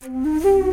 Mm-hmm.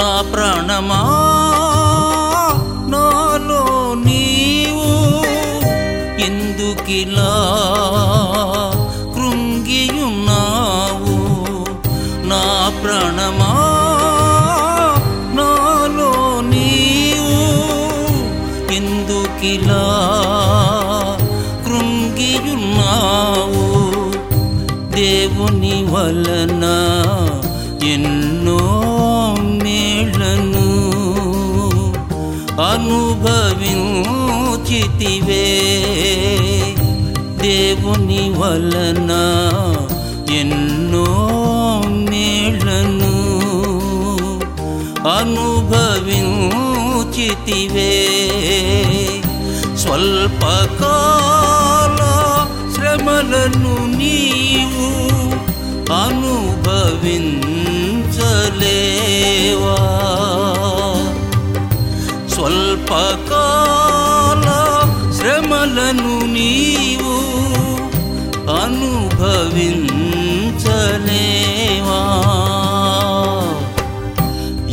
నా ప్రాణమా? నాలో నీవు ఎందుకిలా? అనుభవించితివే. దేవుని వలన ఎన్నో మేళను అనుభవించితివే. స్వల్పకాల శ్రమలను నీవు అనుభవించలేవా? స్వల్పకాల శ్రమలను నీవు అనుభవించలేవా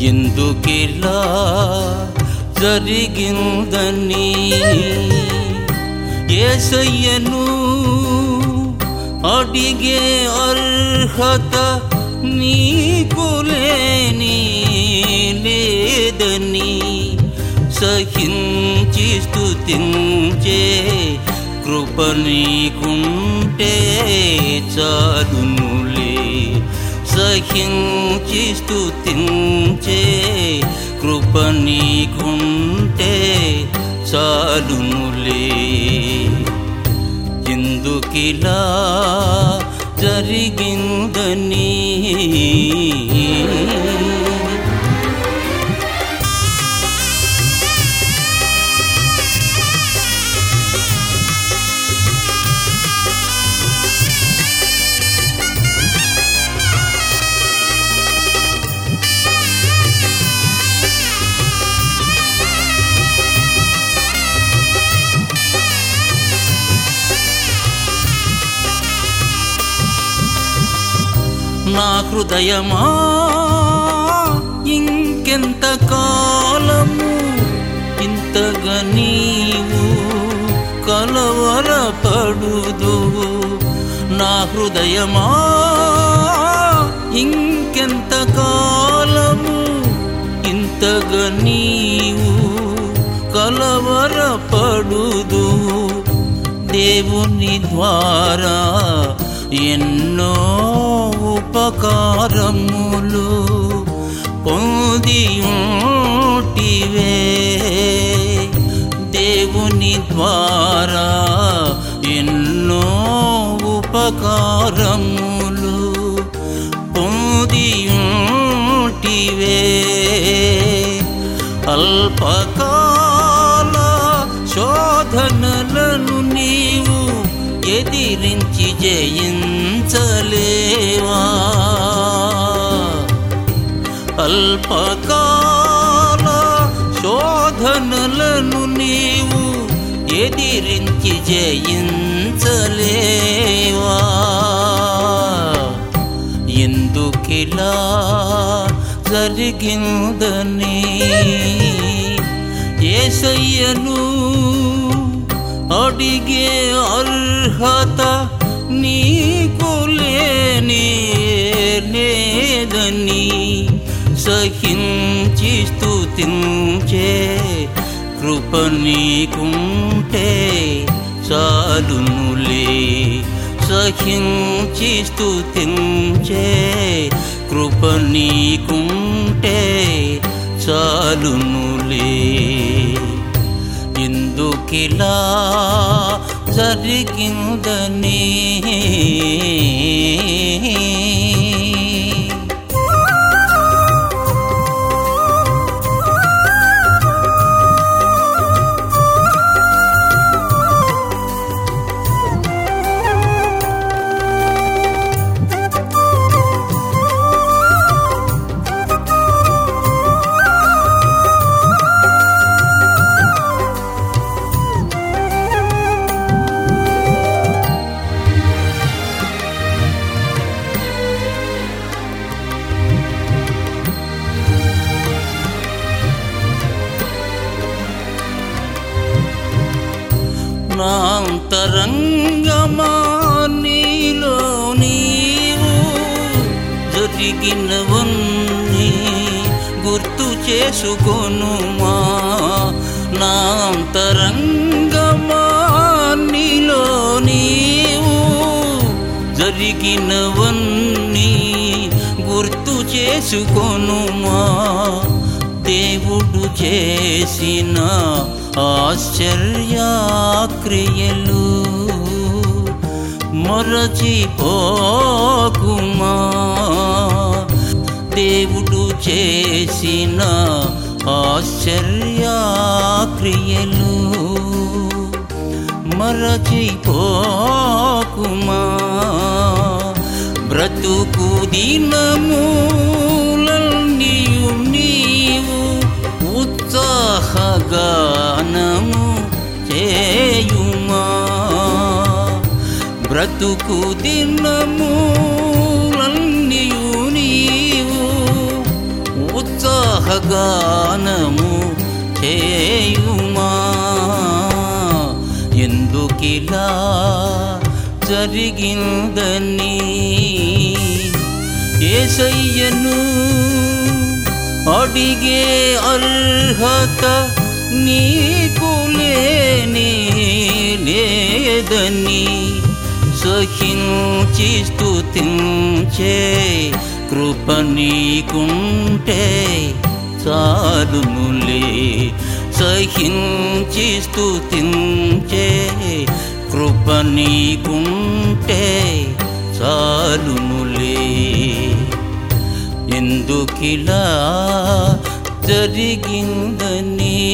ఎందుకిలా జరిగిందని ఏసయ్యను అడిగే అర్హత నీకు సహించి స్తుతించే కృప నీకుంటే చాలునులే. సహించి స్తుతించే కృప నీకుంటే చాలునులే. ఎందుకిలా జరిగిందని హృదయమా? ఇంకెంత కాలము? ఇంతగా నీవు కలవరపడుదు. నా హృదయమా? ఇంకెంత కాలము? ఇంతగా నీవు కలవరపడుదు. దేవుని ద్వారా ఎన్నో ఉపకారములు పొందియుంటివే. దేవుని ద్వారా ఎన్నో ఉపకారములు పొందియుంటివే. అల్పకాల శోధనలను నీ ఎదిరించి జయించలేవా? అల్పకాల శోధనలను నీవు ఎదిరించి జయించలేవా? ఎందుకిలా జరిగిందని ఏసయ్యను అడిగే అర్హత నీకు లేని లేదని సహించి స్థుతించే కృప నీకుంటే చాలునులే సహించి స్థుతించే కృప నీకుంటే చాలునులే ఎందుకిలా జరిగిందని. నాంతరంగమా నీలో నీవు జరిగినవన్నీ గుర్తు చేసుకొనుమా నాంతరంగమా నీలో నీవు జరిగినవన్నీ గుర్తు చేసుకొనుమా దేవుడు చేసిన ఆశ్చర్యా క్రియలు మరచిపోకుమా? దేవుడు చేసిన ఆశ్చర్యక్రియలు మరచిపోకుమా? బ్రతుకు దినము బ్రతుకు దినములన్నీయు నీవు. ఉత్సాహగానము చేయుమా? ఎందుకిలా జరిగిందని ఏసయ్యను అడిగే అర్హత నీకు లేని లేదని సహించి స్తుతించే కృప నీకుంటే చాలునులే. సహించి స్తుతించే కృప నీకుంటే చాలునులే. ఎందుకిలా జరిగిందని?